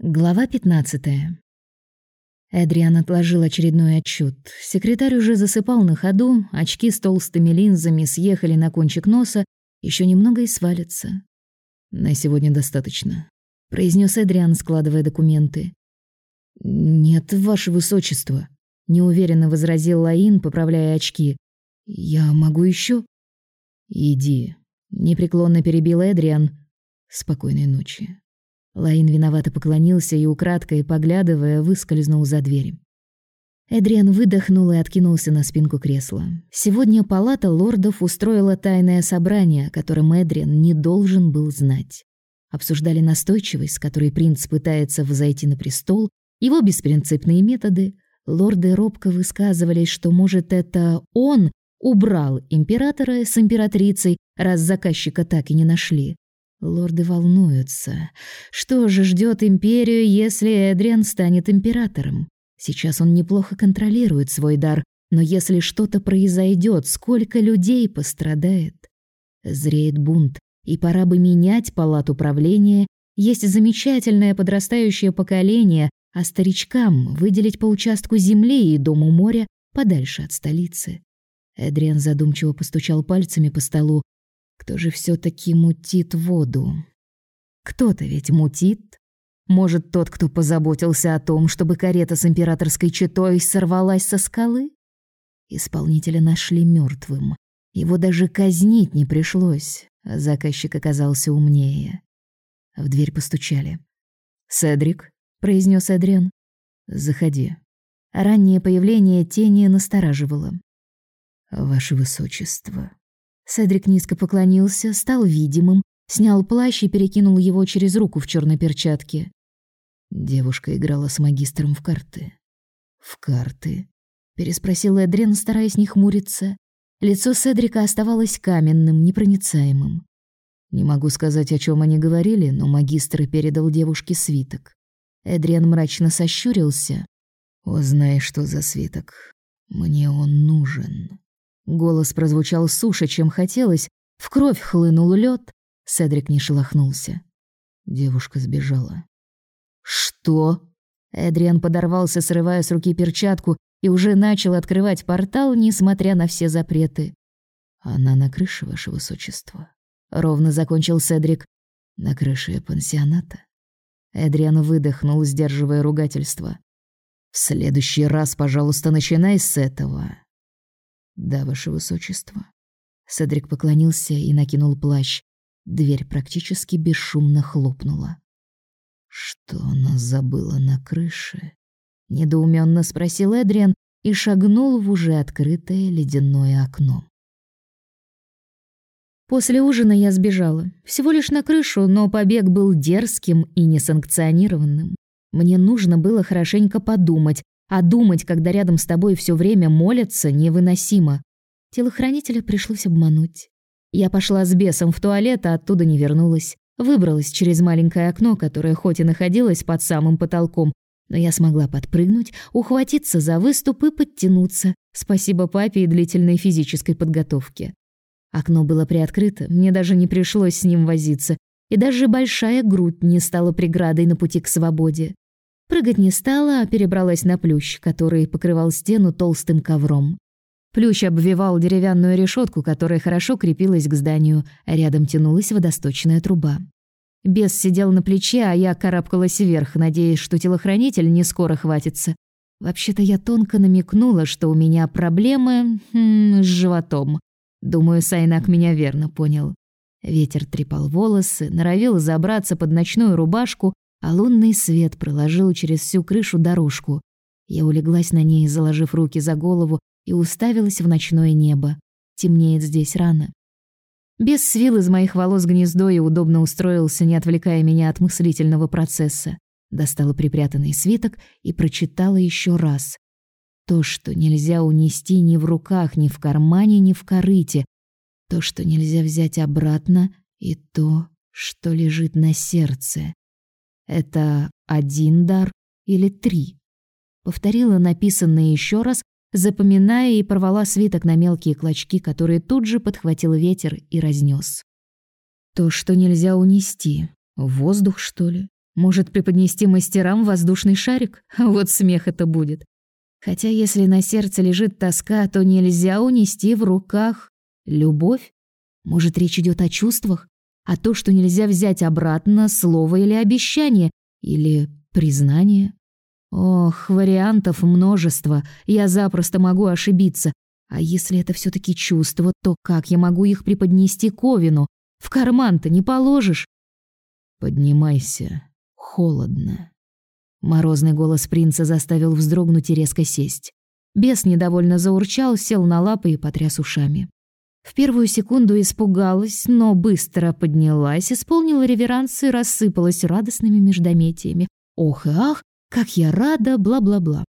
Глава 15. Эдриан отложил очередной отчет. Секретарь уже засыпал на ходу, очки с толстыми линзами съехали на кончик носа, еще немного и свалится. На сегодня достаточно, произнес Эдриан, складывая документы. Нет, ваше высочество, неуверенно возразил Лаин, поправляя очки. Я могу еще? Иди, непреклонно перебил Эдриан. Спокойной ночи. Лаин виновато поклонился и украдкой, поглядывая, выскользнул за дверь. Эдриан выдохнул и откинулся на спинку кресла. Сегодня палата лордов устроила тайное собрание, о котором Эдриан не должен был знать. Обсуждали настойчивость, с которой принц пытается взойти на престол, его беспринципные методы. Лорды робко высказывались, что, может, это он убрал императора с императрицей, раз заказчика так и не нашли. Лорды волнуются. Что же ждет империю, если Эдриан станет императором? Сейчас он неплохо контролирует свой дар, но если что-то произойдет, сколько людей пострадает? Зреет бунт, и пора бы менять палату правления. Есть замечательное подрастающее поколение, а старичкам выделить по участку земли и дому моря подальше от столицы. Эдриан задумчиво постучал пальцами по столу, кто же все таки мутит воду? Кто-то ведь мутит. Может, тот, кто позаботился о том, чтобы карета с императорской четой сорвалась со скалы? Исполнителя нашли мертвым. Его даже казнить не пришлось. А заказчик оказался умнее. В дверь постучали. «Седрик», — произнес Эдриан, — «заходи». Раннее появление тени настораживало. «Ваше высочество», Седрик низко поклонился, стал видимым, снял плащ и перекинул его через руку в черной перчатке. Девушка играла с магистром в карты. «В карты?» — переспросил Эдрен, стараясь не хмуриться. Лицо Седрика оставалось каменным, непроницаемым. Не могу сказать, о чем они говорили, но магистр передал девушке свиток. Эдриан мрачно сощурился. «О, знаешь, что за свиток? Мне он нужен». Голос прозвучал суше, чем хотелось. В кровь хлынул лед. Седрик не шелохнулся. Девушка сбежала. «Что?» Эдриан подорвался, срывая с руки перчатку, и уже начал открывать портал, несмотря на все запреты. «Она на крыше, ваше высочество», — ровно закончил Седрик. «На крыше пансионата». Эдриан выдохнул, сдерживая ругательство. «В следующий раз, пожалуйста, начинай с этого. Да, ваше высочество. Седрик поклонился и накинул плащ. Дверь практически бесшумно хлопнула. Что она забыла на крыше? недоуменно спросил Эдриан и шагнул в уже открытое ледяное окно. После ужина я сбежала. Всего лишь на крышу, но побег был дерзким и несанкционированным. Мне нужно было хорошенько подумать, а думать, когда рядом с тобой все время молятся, невыносимо. Телохранителя пришлось обмануть. Я пошла с бесом в туалет, а оттуда не вернулась. Выбралась через маленькое окно, которое хоть и находилось под самым потолком, но я смогла подпрыгнуть, ухватиться за выступ и подтянуться. Спасибо папе и длительной физической подготовке. Окно было приоткрыто, мне даже не пришлось с ним возиться, и даже большая грудь не стала преградой на пути к свободе. Прыгать не стала, а перебралась на плющ, который покрывал стену толстым ковром. Плющ обвивал деревянную решетку, которая хорошо крепилась к зданию, рядом тянулась водосточная труба. Бес сидел на плече, а я карабкалась вверх, надеясь, что телохранитель не скоро хватится. Вообще-то я тонко намекнула, что у меня проблемы хм, с животом. Думаю, Сайнак меня верно понял. Ветер трепал волосы, норовил забраться под ночную рубашку, а лунный свет проложил через всю крышу дорожку. Я улеглась на ней, заложив руки за голову, и уставилась в ночное небо. Темнеет здесь рано. Без свил из моих волос гнездо и удобно устроился, не отвлекая меня от мыслительного процесса. Достала припрятанный свиток и прочитала еще раз. То, что нельзя унести ни в руках, ни в кармане, ни в корыте. То, что нельзя взять обратно, и то, что лежит на сердце. Это один дар или три? Повторила написанное еще раз, запоминая и порвала свиток на мелкие клочки, которые тут же подхватил ветер и разнес. То, что нельзя унести. Воздух, что ли? Может преподнести мастерам воздушный шарик? Вот смех это будет. Хотя если на сердце лежит тоска, то нельзя унести в руках любовь. Может, речь идет о чувствах, а то, что нельзя взять обратно, слово или обещание, или признание. Ох, вариантов множество, я запросто могу ошибиться. А если это все таки чувство, то как я могу их преподнести Ковину? В карман-то не положишь. Поднимайся, холодно. Морозный голос принца заставил вздрогнуть и резко сесть. Бес недовольно заурчал, сел на лапы и потряс ушами. В первую секунду испугалась, но быстро поднялась, исполнила реверанс и рассыпалась радостными междометиями. Ох и ах, как я рада, бла-бла-бла.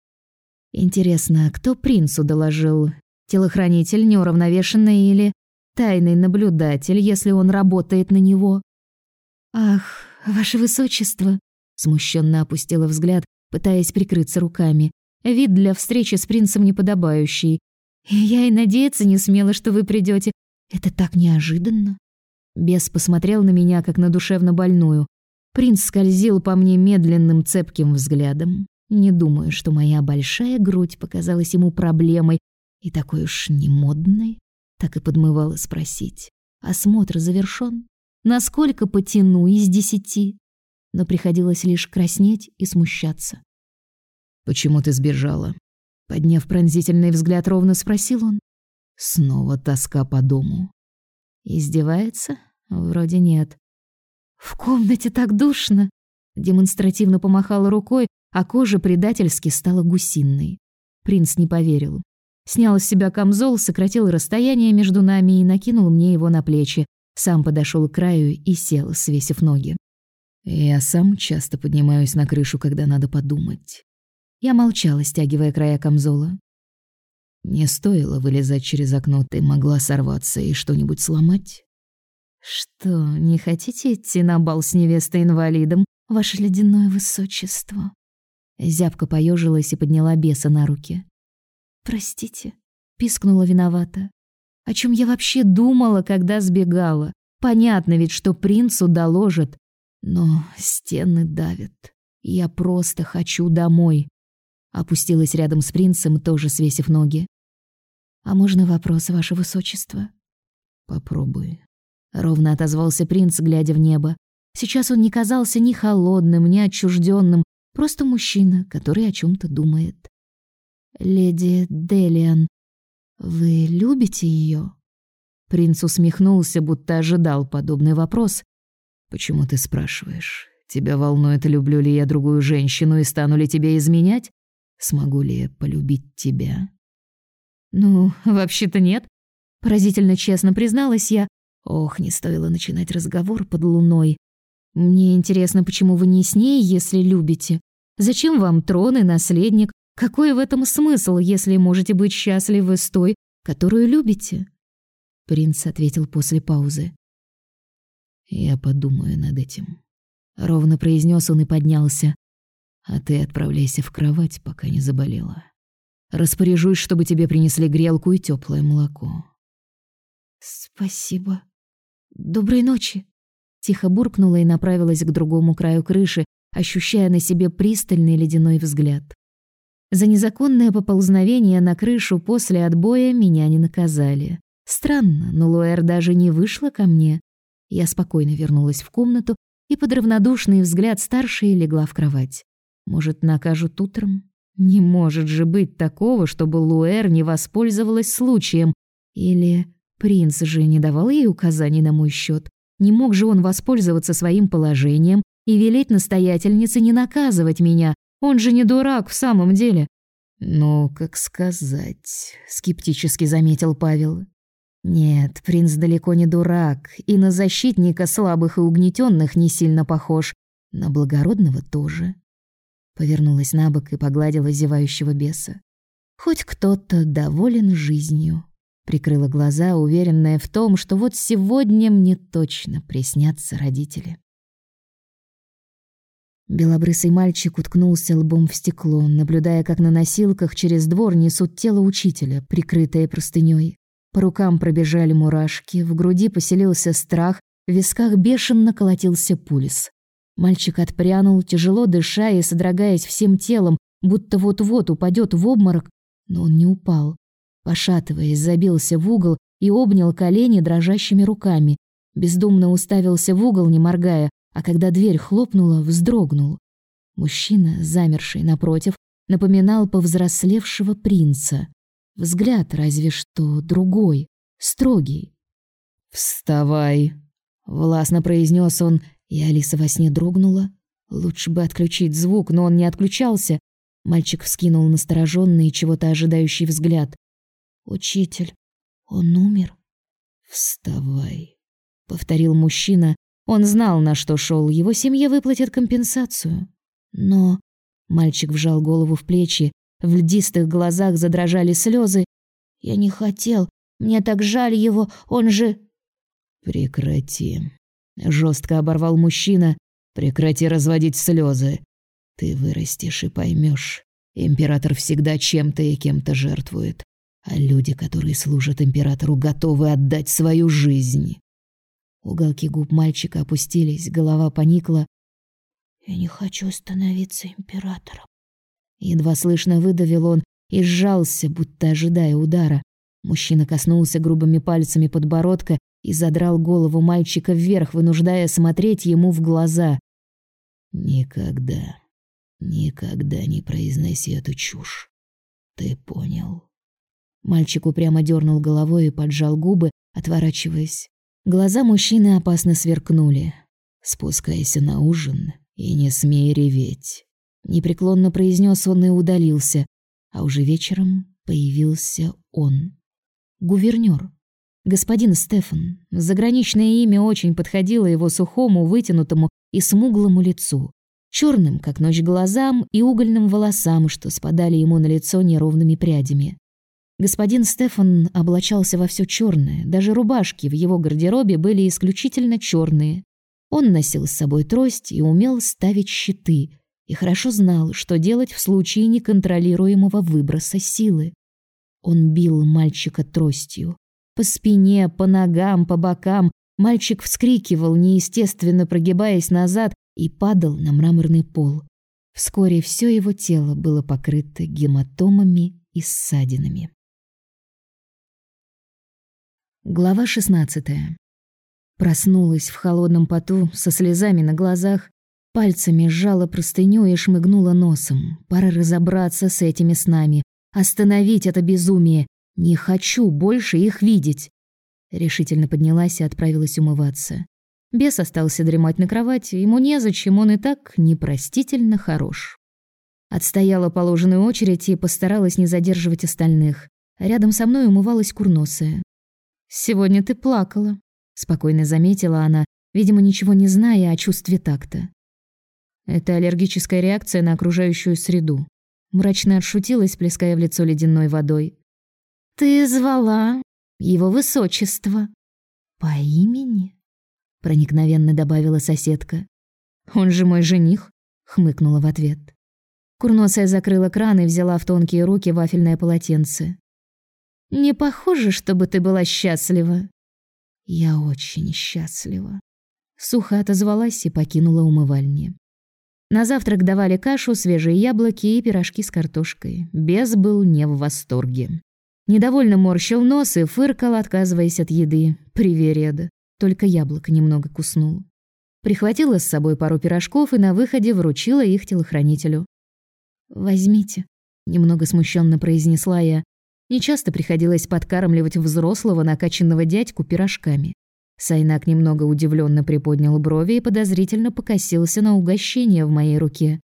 Интересно, кто принцу доложил? Телохранитель неуравновешенный или тайный наблюдатель, если он работает на него? Ах, ваше высочество, смущенно опустила взгляд, пытаясь прикрыться руками. Вид для встречи с принцем неподобающий. Я и надеяться не смела, что вы придете. Это так неожиданно. Бес посмотрел на меня, как на душевно больную. Принц скользил по мне медленным цепким взглядом. Не думаю, что моя большая грудь показалась ему проблемой и такой уж немодной. Так и подмывало спросить. Осмотр завершён? Насколько потяну из десяти? Но приходилось лишь краснеть и смущаться. «Почему ты сбежала?» Подняв пронзительный взгляд, ровно спросил он. Снова тоска по дому. Издевается? Вроде нет. В комнате так душно. Демонстративно помахала рукой, а кожа предательски стала гусиной. Принц не поверил. Снял с себя камзол, сократил расстояние между нами и накинул мне его на плечи. Сам подошел к краю и сел, свесив ноги. Я сам часто поднимаюсь на крышу, когда надо подумать. Я молчала, стягивая края камзола. Не стоило вылезать через окно, ты могла сорваться и что-нибудь сломать. Что, не хотите идти на бал с невестой-инвалидом, ваше ледяное высочество? Зябка поежилась и подняла беса на руки. Простите, пискнула виновата. О чем я вообще думала, когда сбегала? Понятно ведь, что принцу доложат, но стены давят. Я просто хочу домой. Опустилась рядом с принцем, тоже свесив ноги. А можно вопрос, ваше высочество? Попробуй. Ровно отозвался принц, глядя в небо. Сейчас он не казался ни холодным, ни отчужденным, просто мужчина, который о чем то думает. Леди Делиан, вы любите ее? Принц усмехнулся, будто ожидал подобный вопрос. Почему ты спрашиваешь? Тебя волнует, люблю ли я другую женщину и стану ли тебе изменять? Смогу ли я полюбить тебя? Ну, вообще-то нет. Поразительно честно призналась я, Ох, не стоило начинать разговор под луной. Мне интересно, почему вы не с ней, если любите? Зачем вам трон и наследник? Какой в этом смысл, если можете быть счастливы с той, которую любите? Принц ответил после паузы. Я подумаю над этим. Ровно произнес он и поднялся. А ты отправляйся в кровать, пока не заболела. Распоряжусь, чтобы тебе принесли грелку и теплое молоко. Спасибо. «Доброй ночи!» Тихо буркнула и направилась к другому краю крыши, ощущая на себе пристальный ледяной взгляд. За незаконное поползновение на крышу после отбоя меня не наказали. Странно, но Луэр даже не вышла ко мне. Я спокойно вернулась в комнату и под равнодушный взгляд старшей легла в кровать. Может, накажут утром? Не может же быть такого, чтобы Луэр не воспользовалась случаем. Или Принц же не давал ей указаний на мой счет. Не мог же он воспользоваться своим положением и велеть настоятельнице не наказывать меня. Он же не дурак в самом деле. «Ну, как сказать», — скептически заметил Павел. «Нет, принц далеко не дурак, и на защитника слабых и угнетенных не сильно похож, на благородного тоже». Повернулась на бок и погладила зевающего беса. «Хоть кто-то доволен жизнью». Прикрыла глаза, уверенная в том, что вот сегодня мне точно приснятся родители. Белобрысый мальчик уткнулся лбом в стекло, наблюдая, как на носилках через двор несут тело учителя, прикрытое простыней. По рукам пробежали мурашки, в груди поселился страх, в висках бешено колотился пульс. Мальчик отпрянул, тяжело дыша и содрогаясь всем телом, будто вот-вот упадет в обморок, но он не упал. Пошатываясь, забился в угол и обнял колени дрожащими руками. Бездумно уставился в угол, не моргая, а когда дверь хлопнула, вздрогнул. Мужчина, замерший напротив, напоминал повзрослевшего принца. Взгляд разве что другой, строгий. «Вставай!» — властно произнес он, и Алиса во сне дрогнула. Лучше бы отключить звук, но он не отключался. Мальчик вскинул настороженный, чего-то ожидающий взгляд. «Учитель, он умер?» «Вставай», — повторил мужчина. Он знал, на что шел. Его семье выплатят компенсацию. Но мальчик вжал голову в плечи, в льдистых глазах задрожали слезы. «Я не хотел. Мне так жаль его. Он же...» «Прекрати», — жестко оборвал мужчина. «Прекрати разводить слезы. Ты вырастешь и поймешь. Император всегда чем-то и кем-то жертвует а люди, которые служат императору, готовы отдать свою жизнь. Уголки губ мальчика опустились, голова поникла. Я не хочу становиться императором. Едва слышно выдавил он и сжался, будто ожидая удара. Мужчина коснулся грубыми пальцами подбородка и задрал голову мальчика вверх, вынуждая смотреть ему в глаза. Никогда, никогда не произноси эту чушь. Ты понял? Мальчик упрямо дернул головой и поджал губы, отворачиваясь. Глаза мужчины опасно сверкнули. «Спускайся на ужин и не смей реветь», — непреклонно произнес он и удалился. А уже вечером появился он. Гувернёр. Господин Стефан. Заграничное имя очень подходило его сухому, вытянутому и смуглому лицу. черным, как ночь, глазам и угольным волосам, что спадали ему на лицо неровными прядями. Господин Стефан облачался во все черное, даже рубашки в его гардеробе были исключительно черные. Он носил с собой трость и умел ставить щиты, и хорошо знал, что делать в случае неконтролируемого выброса силы. Он бил мальчика тростью. По спине, по ногам, по бокам мальчик вскрикивал, неестественно прогибаясь назад, и падал на мраморный пол. Вскоре все его тело было покрыто гематомами и ссадинами. Глава 16. Проснулась в холодном поту, со слезами на глазах, пальцами сжала простыню и шмыгнула носом. Пора разобраться с этими снами, остановить это безумие. Не хочу больше их видеть. Решительно поднялась и отправилась умываться. Бес остался дремать на кровати, ему незачем, он и так непростительно хорош. Отстояла положенную очередь и постаралась не задерживать остальных. Рядом со мной умывалась курносая. «Сегодня ты плакала», — спокойно заметила она, видимо, ничего не зная о чувстве такта. «Это аллергическая реакция на окружающую среду», — мрачно отшутилась, плеская в лицо ледяной водой. «Ты звала его высочество по имени?» — проникновенно добавила соседка. «Он же мой жених», — хмыкнула в ответ. Курносая закрыла кран и взяла в тонкие руки вафельное полотенце. Не похоже, чтобы ты была счастлива. Я очень счастлива. Сухо отозвалась и покинула умывальни. На завтрак давали кашу, свежие яблоки и пирожки с картошкой. Без был не в восторге. Недовольно морщил нос и фыркал, отказываясь от еды. Привереда. Только яблоко немного куснул. Прихватила с собой пару пирожков и на выходе вручила их телохранителю. «Возьмите», — немного смущенно произнесла я, Нечасто приходилось подкармливать взрослого накачанного дядьку пирожками. Сайнак немного удивленно приподнял брови и подозрительно покосился на угощение в моей руке.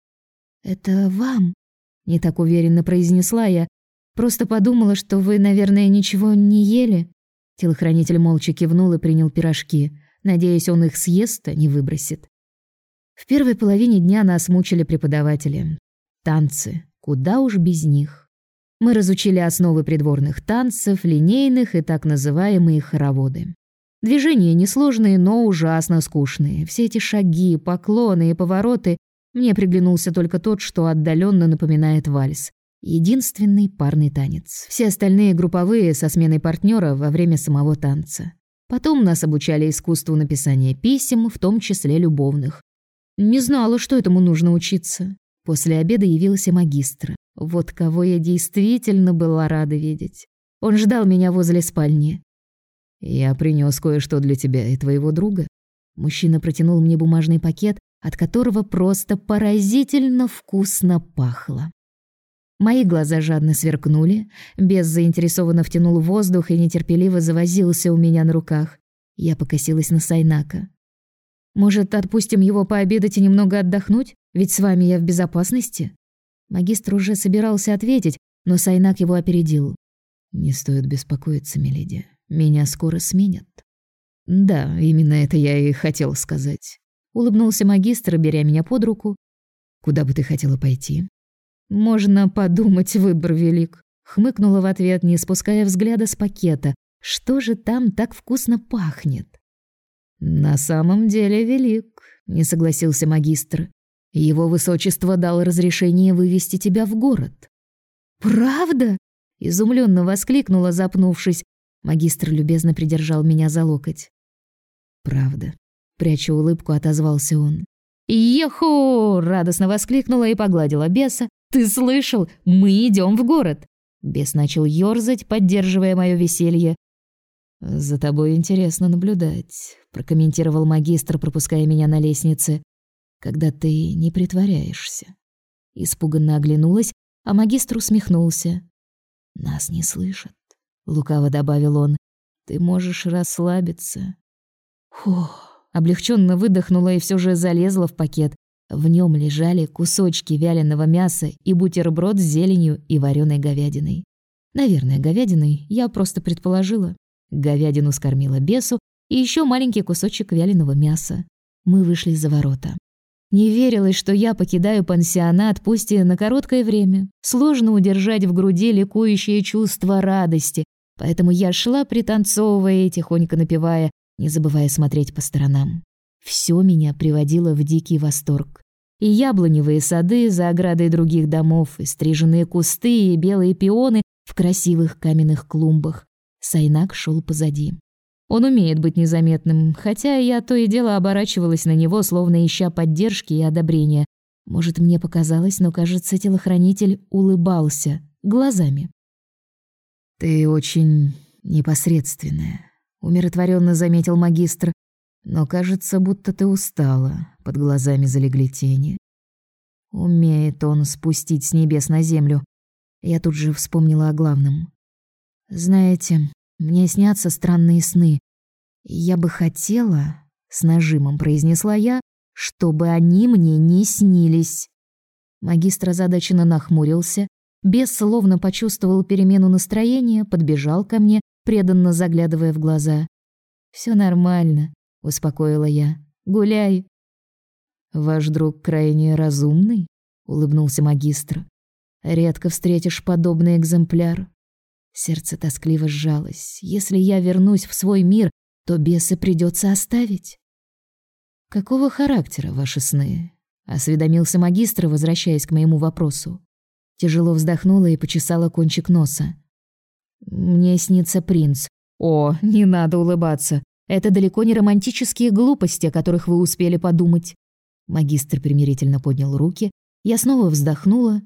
«Это вам?» — не так уверенно произнесла я. «Просто подумала, что вы, наверное, ничего не ели». Телохранитель молча кивнул и принял пирожки. Надеюсь, он их съест, а не выбросит. В первой половине дня нас мучили преподаватели. Танцы. Куда уж без них. Мы разучили основы придворных танцев, линейных и так называемые хороводы. Движения несложные, но ужасно скучные. Все эти шаги, поклоны и повороты мне приглянулся только тот, что отдаленно напоминает вальс. Единственный парный танец. Все остальные групповые со сменой партнера во время самого танца. Потом нас обучали искусству написания писем, в том числе любовных. Не знала, что этому нужно учиться. После обеда явился магистр. Вот кого я действительно была рада видеть. Он ждал меня возле спальни. Я принес кое-что для тебя и твоего друга. Мужчина протянул мне бумажный пакет, от которого просто поразительно вкусно пахло. Мои глаза жадно сверкнули, без заинтересованно втянул воздух и нетерпеливо завозился у меня на руках. Я покосилась на Сайнака. Может, отпустим его пообедать и немного отдохнуть? Ведь с вами я в безопасности. Магистр уже собирался ответить, но Сайнак его опередил. Не стоит беспокоиться, миледи. Меня скоро сменят. Да, именно это я и хотел сказать. Улыбнулся магистр, беря меня под руку. Куда бы ты хотела пойти? Можно подумать, выбор велик. Хмыкнула в ответ, не спуская взгляда с пакета. Что же там так вкусно пахнет? На самом деле велик, не согласился магистр. Его высочество дал разрешение вывести тебя в город. Правда? изумленно воскликнула, запнувшись. Магистр любезно придержал меня за локоть. Правда, пряча улыбку, отозвался он. «Еху!» — радостно воскликнула и погладила беса. «Ты слышал? Мы идем в город!» Бес начал ёрзать, поддерживая мое веселье. «За тобой интересно наблюдать», — прокомментировал магистр, пропуская меня на лестнице когда ты не притворяешься. Испуганно оглянулась, а магистр усмехнулся. Нас не слышат, лукаво добавил он. Ты можешь расслабиться. Фух, облегченно выдохнула и все же залезла в пакет. В нем лежали кусочки вяленого мяса и бутерброд с зеленью и вареной говядиной. Наверное, говядиной, я просто предположила. Говядину скормила бесу и еще маленький кусочек вяленого мяса. Мы вышли за ворота. Не верилось, что я покидаю пансионат, пусть и на короткое время. Сложно удержать в груди ликующее чувство радости, поэтому я шла, пританцовывая и тихонько напевая, не забывая смотреть по сторонам. Все меня приводило в дикий восторг. И яблоневые сады за оградой других домов, и стриженные кусты, и белые пионы в красивых каменных клумбах. Сайнак шел позади. Он умеет быть незаметным, хотя я то и дело оборачивалась на него, словно ища поддержки и одобрения. Может, мне показалось, но, кажется, телохранитель улыбался глазами. «Ты очень непосредственная», — умиротворенно заметил магистр. «Но кажется, будто ты устала, под глазами залегли тени». Умеет он спустить с небес на землю. Я тут же вспомнила о главном. Знаете, мне снятся странные сны. Я бы хотела, с нажимом произнесла я, чтобы они мне не снились. Магистр озадаченно нахмурился, бес словно почувствовал перемену настроения, подбежал ко мне, преданно заглядывая в глаза. Все нормально, успокоила я. Гуляй. Ваш друг крайне разумный, улыбнулся магистр. Редко встретишь подобный экземпляр. Сердце тоскливо сжалось. Если я вернусь в свой мир, то бесы придется оставить. Какого характера ваши сны? осведомился магистр, возвращаясь к моему вопросу. Тяжело вздохнула и почесала кончик носа. Мне снится принц. О, не надо улыбаться. Это далеко не романтические глупости, о которых вы успели подумать. Магистр примирительно поднял руки. Я снова вздохнула.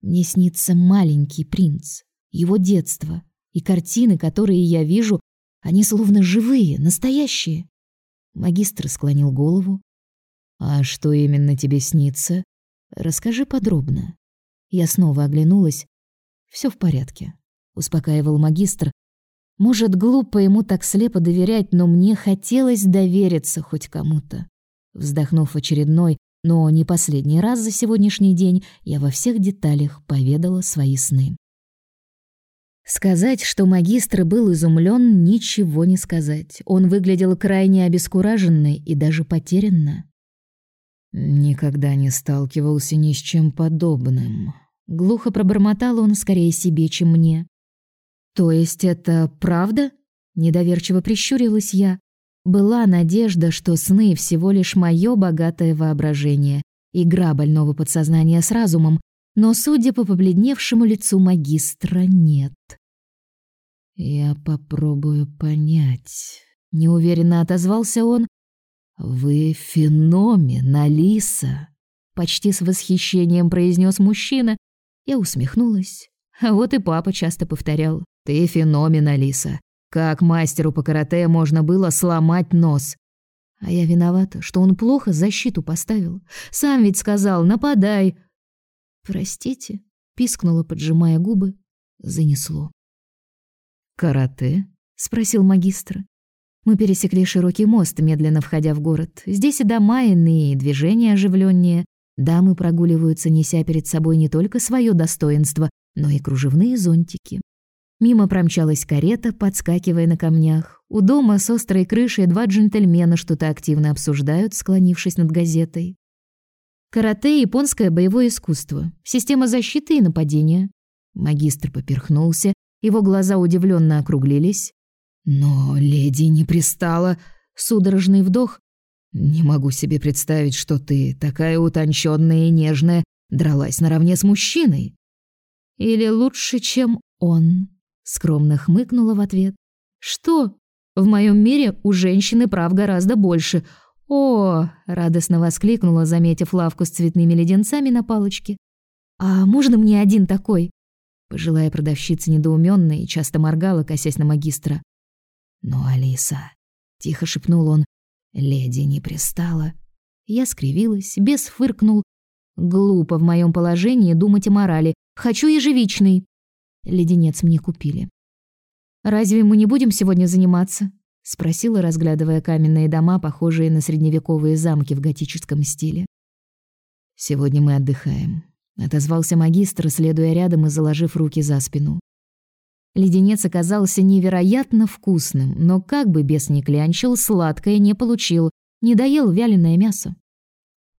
Мне снится маленький принц его детство и картины, которые я вижу, они словно живые, настоящие. Магистр склонил голову. А что именно тебе снится? Расскажи подробно. Я снова оглянулась. Все в порядке, успокаивал магистр. Может, глупо ему так слепо доверять, но мне хотелось довериться хоть кому-то. Вздохнув очередной, но не последний раз за сегодняшний день, я во всех деталях поведала свои сны. Сказать, что магистр был изумлен, ничего не сказать. Он выглядел крайне обескураженный и даже потерянно. Никогда не сталкивался ни с чем подобным. Глухо пробормотал он скорее себе, чем мне. То есть это правда? Недоверчиво прищурилась я. Была надежда, что сны всего лишь мое богатое воображение, игра больного подсознания с разумом, но, судя по побледневшему лицу магистра, нет. «Я попробую понять», — неуверенно отозвался он. Вы феномен, Алиса, почти с восхищением произнес мужчина. Я усмехнулась. А вот и папа часто повторял: "Ты феномен, Алиса. Как мастеру по карате можно было сломать нос?" А я виновата, что он плохо защиту поставил. Сам ведь сказал: "Нападай". Простите, пискнула, поджимая губы. Занесло. Карате? спросил магистр. Мы пересекли широкий мост, медленно входя в город. Здесь и дома иные, и движение оживленнее. Дамы прогуливаются, неся перед собой не только свое достоинство, но и кружевные зонтики. Мимо промчалась карета, подскакивая на камнях. У дома с острой крышей два джентльмена что-то активно обсуждают, склонившись над газетой. Карате — японское боевое искусство, система защиты и нападения. Магистр поперхнулся, его глаза удивленно округлились. Но леди не пристала. Судорожный вдох. Не могу себе представить, что ты, такая утонченная и нежная, дралась наравне с мужчиной. Или лучше, чем он, скромно хмыкнула в ответ. Что? В моем мире у женщины прав гораздо больше. О, радостно воскликнула, заметив лавку с цветными леденцами на палочке. А можно мне один такой? Пожилая продавщица недоумённая и часто моргала, косясь на магистра. «Но, Алиса...» — тихо шепнул он. «Леди не пристала». Я скривилась, бес фыркнул. «Глупо в моем положении думать о морали. Хочу ежевичный». Леденец мне купили. «Разве мы не будем сегодня заниматься?» — спросила, разглядывая каменные дома, похожие на средневековые замки в готическом стиле. «Сегодня мы отдыхаем», — отозвался магистр, следуя рядом и заложив руки за спину. Леденец оказался невероятно вкусным, но как бы бес ни клянчил, сладкое не получил, не доел вяленое мясо.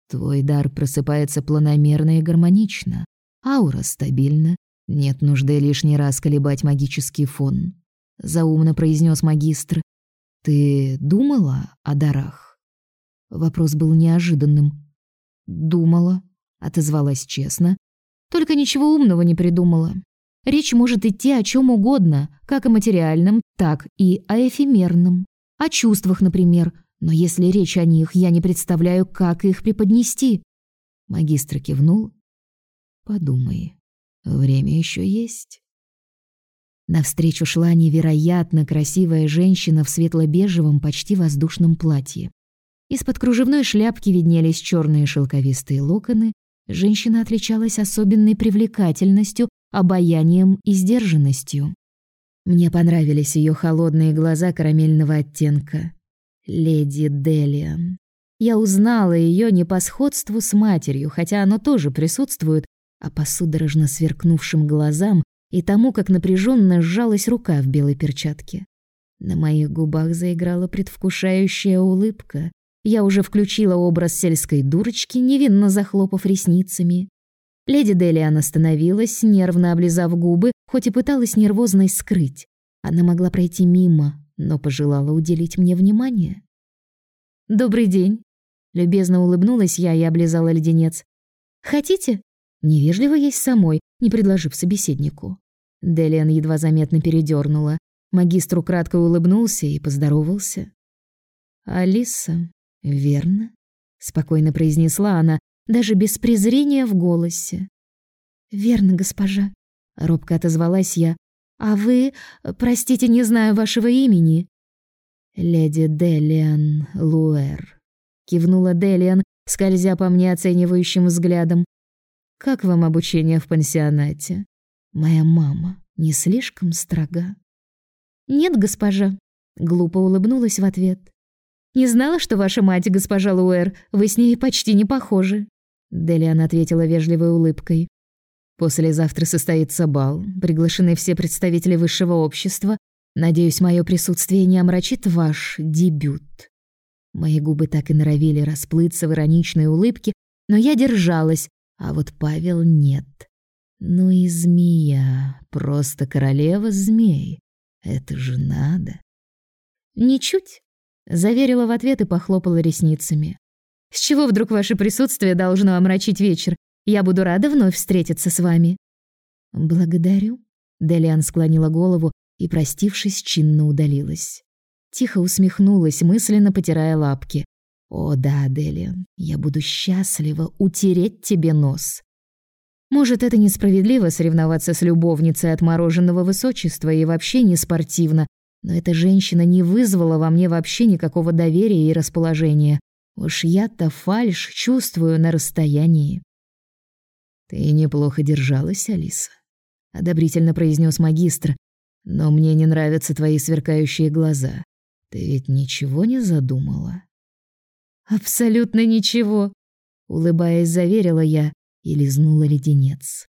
Твой дар просыпается планомерно и гармонично, аура стабильна, нет нужды лишний раз колебать магический фон, заумно произнес магистр. Ты думала о дарах? Вопрос был неожиданным. Думала, отозвалась честно, только ничего умного не придумала. Речь может идти о чем угодно, как о материальном, так и о эфемерном. О чувствах, например. Но если речь о них, я не представляю, как их преподнести. Магистр кивнул. Подумай. Время еще есть. Навстречу шла невероятно красивая женщина в светло-бежевом, почти воздушном платье. Из-под кружевной шляпки виднелись черные шелковистые локоны. Женщина отличалась особенной привлекательностью обаянием и сдержанностью. Мне понравились ее холодные глаза карамельного оттенка. Леди Делиан. Я узнала ее не по сходству с матерью, хотя оно тоже присутствует, а по судорожно сверкнувшим глазам и тому, как напряженно сжалась рука в белой перчатке. На моих губах заиграла предвкушающая улыбка. Я уже включила образ сельской дурочки, невинно захлопав ресницами. Леди Делиан остановилась, нервно облизав губы, хоть и пыталась нервозно скрыть. Она могла пройти мимо, но пожелала уделить мне внимание. «Добрый день!» Любезно улыбнулась я и облизала леденец. «Хотите?» Невежливо есть самой, не предложив собеседнику. Делиан едва заметно передернула. Магистру кратко улыбнулся и поздоровался. «Алиса, верно?» — спокойно произнесла она, даже без презрения в голосе. «Верно, госпожа», — робко отозвалась я. «А вы, простите, не знаю вашего имени». «Леди Делиан Луэр», — кивнула Делиан, скользя по мне оценивающим взглядом. «Как вам обучение в пансионате? Моя мама не слишком строга?» «Нет, госпожа», — глупо улыбнулась в ответ. «Не знала, что ваша мать, госпожа Луэр, вы с ней почти не похожи». Делиан ответила вежливой улыбкой. Послезавтра состоится бал. Приглашены все представители высшего общества. Надеюсь, мое присутствие не омрачит ваш дебют. Мои губы так и норовили расплыться в ироничной улыбке, но я держалась, а вот Павел нет. Ну и змея, просто королева змей. Это же надо. Ничуть, заверила в ответ и похлопала ресницами. С чего вдруг ваше присутствие должно омрачить вечер? Я буду рада вновь встретиться с вами. Благодарю. Делиан склонила голову и, простившись, чинно удалилась. Тихо усмехнулась, мысленно потирая лапки. О да, Делиан, я буду счастлива утереть тебе нос. Может, это несправедливо соревноваться с любовницей отмороженного высочества и вообще не спортивно, но эта женщина не вызвала во мне вообще никакого доверия и расположения. Уж я-то фальшь чувствую на расстоянии. Ты неплохо держалась, Алиса, одобрительно произнес магистр. Но мне не нравятся твои сверкающие глаза. Ты ведь ничего не задумала? Абсолютно ничего, улыбаясь, заверила я и лизнула леденец.